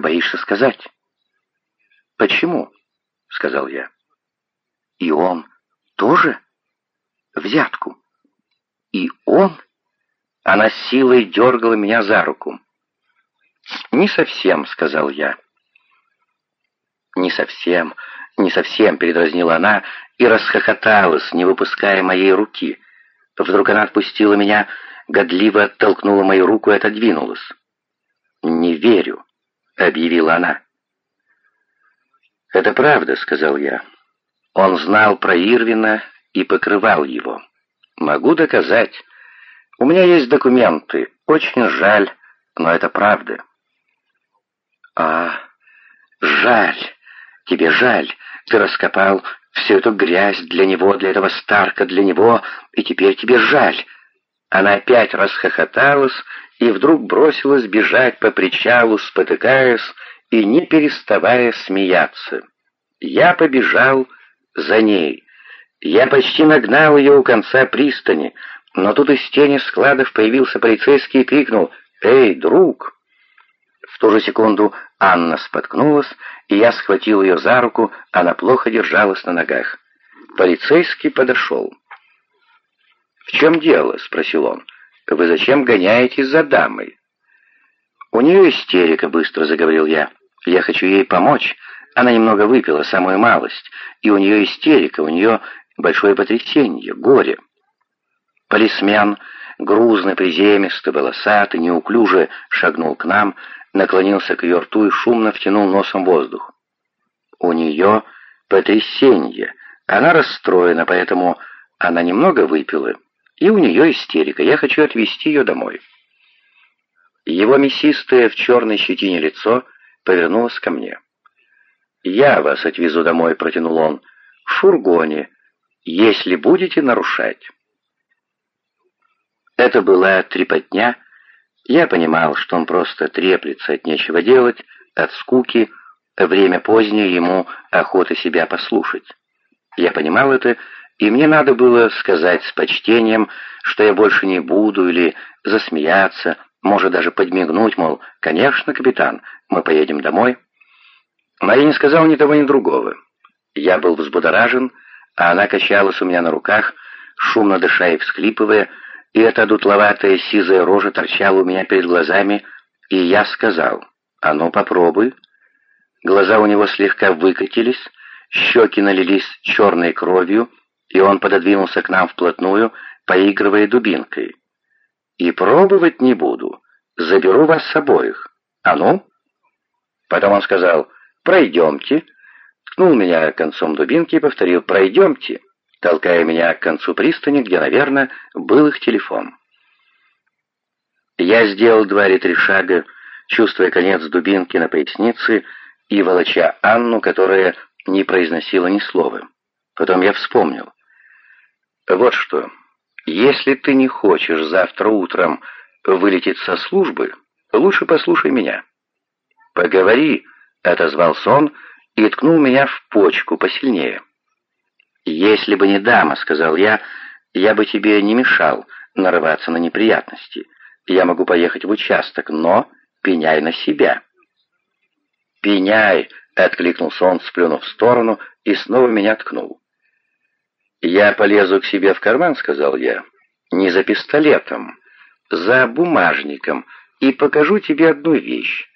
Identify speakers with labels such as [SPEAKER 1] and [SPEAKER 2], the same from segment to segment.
[SPEAKER 1] боишься сказать?» «Почему?» — сказал я. «И он тоже? Взятку? И он?» Она силой дергала меня за руку. «Не совсем», — сказал я. «Не совсем, не совсем», — передразнила она и расхохоталась, не выпуская моей руки. Вдруг она отпустила меня, годливо оттолкнула мою руку и отодвинулась. «Не верю», — объявила она. «Это правда», — сказал я. Он знал про Ирвина и покрывал его. «Могу доказать. У меня есть документы. Очень жаль, но это правда». «А, жаль. Тебе жаль. Ты раскопал всю эту грязь для него, для этого Старка, для него, и теперь тебе жаль». Она опять расхохоталась и вдруг бросилась бежать по причалу, спотыкаясь, и не переставая смеяться. Я побежал за ней. Я почти нагнал ее у конца пристани, но тут из тени складов появился полицейский и крикнул «Эй, друг!». В ту же секунду Анна споткнулась, и я схватил ее за руку, она плохо держалась на ногах. Полицейский подошел. «В чем дело?» — спросил он. «Вы зачем гоняетесь за дамой?» «У нее истерика», — быстро заговорил я. Я хочу ей помочь. Она немного выпила, самую малость, и у нее истерика, у нее большое потрясение, горе. Полисмен, грузный, приземистый, волосатый, неуклюже шагнул к нам, наклонился к ее рту и шумно втянул носом воздух. У нее потрясение, она расстроена, поэтому она немного выпила, и у нее истерика. Я хочу отвезти ее домой. Его мясистое в черной щетине лицо — повернулась ко мне. «Я вас отвезу домой», — протянул он, — «в фургоне, если будете нарушать». Это была трепотня. Я понимал, что он просто треплется от нечего делать, от скуки, время позднее ему охота себя послушать. Я понимал это, и мне надо было сказать с почтением, что я больше не буду, или засмеяться, может даже подмигнуть, мол, «Конечно, капитан, мы поедем домой». Но я не сказал ни того, ни другого. Я был взбудоражен, а она качалась у меня на руках, шумно дыша и всхлипывая, и эта дутловатая сизая рожа торчала у меня перед глазами, и я сказал, «А ну, попробуй». Глаза у него слегка выкатились, щеки налились черной кровью, и он пододвинулся к нам вплотную, поигрывая дубинкой. «И пробовать не буду. Заберу вас с обоих. А ну?» Потом он сказал «Пройдемте». Ткнул меня концом дубинки и повторил «Пройдемте», толкая меня к концу пристани, где, наверное, был их телефон. Я сделал два или три шага, чувствуя конец дубинки на пояснице и волоча Анну, которая не произносила ни слова. Потом я вспомнил. «Вот что, если ты не хочешь завтра утром вылететь со службы, лучше послушай меня». «Поговори», — отозвался он и ткнул меня в почку посильнее. «Если бы не дама», — сказал я, — «я бы тебе не мешал нарываться на неприятности. Я могу поехать в участок, но пеняй на себя». «Пеняй», — откликнулся он, сплюнув в сторону, и снова меня ткнул. «Я полезу к себе в карман», — сказал я, — «не за пистолетом, за бумажником, и покажу тебе одну вещь.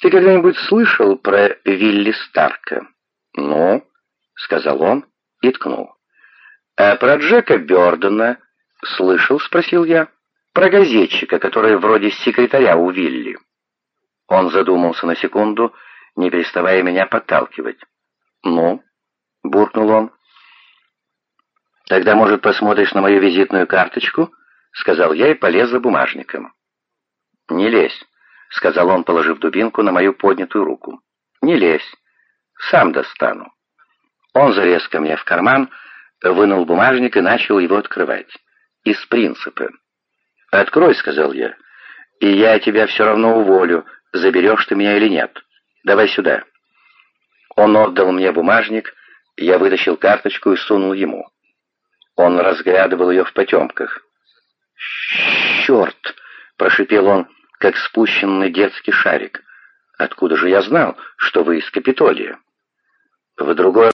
[SPEAKER 1] Ты когда-нибудь слышал про Вилли Старка? Ну, сказал он и ткнул. А про Джека Бёрдена слышал, спросил я. Про газетчика, который вроде секретаря у Вилли. Он задумался на секунду, не переставая меня подталкивать. «Ну?» — буркнул он. «Тогда, может, посмотришь на мою визитную карточку?» — сказал я и полез за бумажником. «Не лезь», — сказал он, положив дубинку на мою поднятую руку. «Не лезь. Сам достану». Он залез ко мне в карман, вынул бумажник и начал его открывать. Из принципа. «Открой», — сказал я, — «и я тебя все равно уволю, заберешь ты меня или нет. Давай сюда». Он отдал мне бумажник, я вытащил карточку и сунул ему. Он разглядывал ее в потемках. «Черт!» — прошипел он как спущенный детский шарик. Откуда же я знал, что вы из Капитолия? В другой